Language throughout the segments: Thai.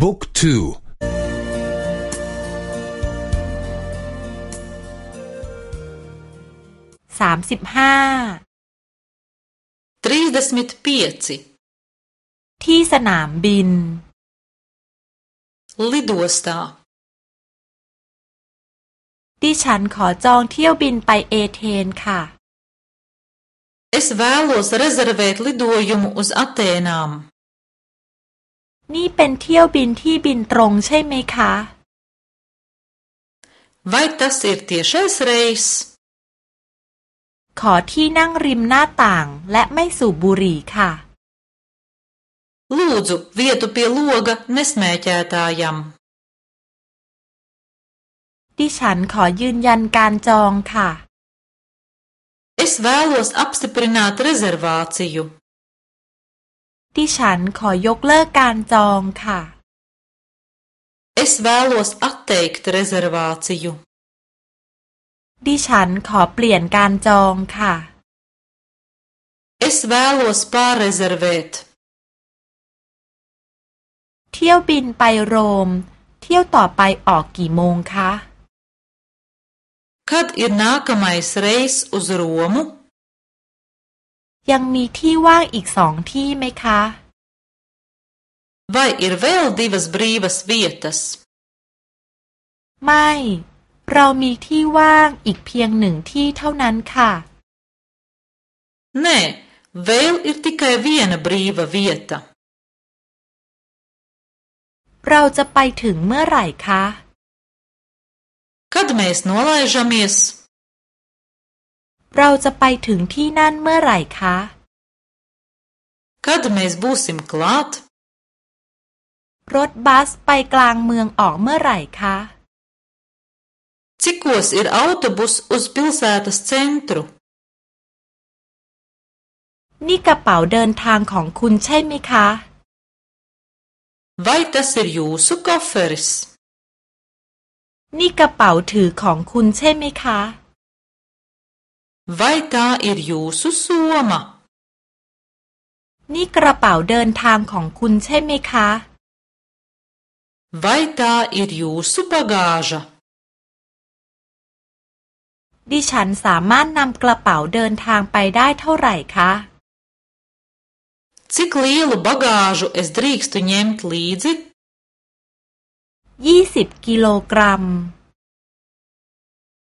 book two สามสิบห้า trīsdesmit pieci ที่สนามบิน Lidostā ดิฉันขอจองเที่ยวบินไปเอเธนส์ค่ะ Es vēlos rezervēt lidojumu uz Atēnām. นี่เป็นเที่ยวบินที่บินตรงใช่ไหมคะ Vai tas ir tiešais reis? ขอที่นั่งริมหน้าต่างและไม่สูบบุหรี่ค่ะ Lūdzu, vietu pie loga nesmēķētājam. ดิฉันขอยืนยันการจองค่ะ Es vēlos apstiprināt rezervāciju. ดิฉันขอยกเลิกการจองค่ะ Es vēlos atteikt rezervāciju. ดิฉันขอเปลี่ยนการจองค่ะ Es vēlos pārrezervēt. เที่ยวบินไปโรม เที่ยวต่อไปออกกี่โมงคะ Kad ir nākamais reis uz Romu? ยังมีที่ว่างอีกสองที่ไหมคะ Vai ir vēl divas brīvas vietas? ไม่ เรามีที่ว่างอีกเพียงหนึ่งที่เท่านั้นค่ะ Nē, vēl ir tikai viena brīva vieta. เราจะไปถึงเมื่อไหร่คะ Kad mēs nolaižamies? เราจะไปถึงที่นั่นเมื่อไหร่คะ Kad mēs būsim klāt? รถบัสไปกลางเมืองออกเมื่อไหร่คะ Cikos ir autobus uz pilsētas centru? นี่กระเป๋าเดินทางของคุณใช่ไหมคะ Vai tas ir jūsu koferis? นี่กระเป๋าถือของคุณใช่ไหมคะ Vai tā ir jūsu soma? นี่กระเป๋าเดินทางของคุณใช่ไหมคะ Vai tā ir jūsu bagāža? ดิฉันสามารถนำกระเป๋าเดินทางไปได้เท่าไหร่คะ Cik lielu bagāžu es drīkstu ņemt līdzi? ยี่สิบกิโลกรัม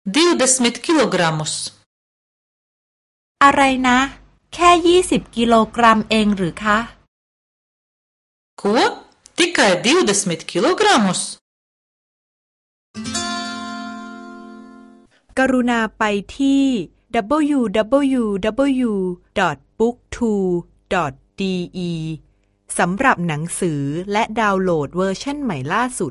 20 kilogramus. อะไรนะ แค่ยี่สิบกิโลกรัมเองหรือคะ Ko? Tikai 20 kilogramus? กรุณาไปที่ www.booktwo.de สำหรับหนังสือและดาวน์โหลดเวอร์ชันใหม่ล่าสุด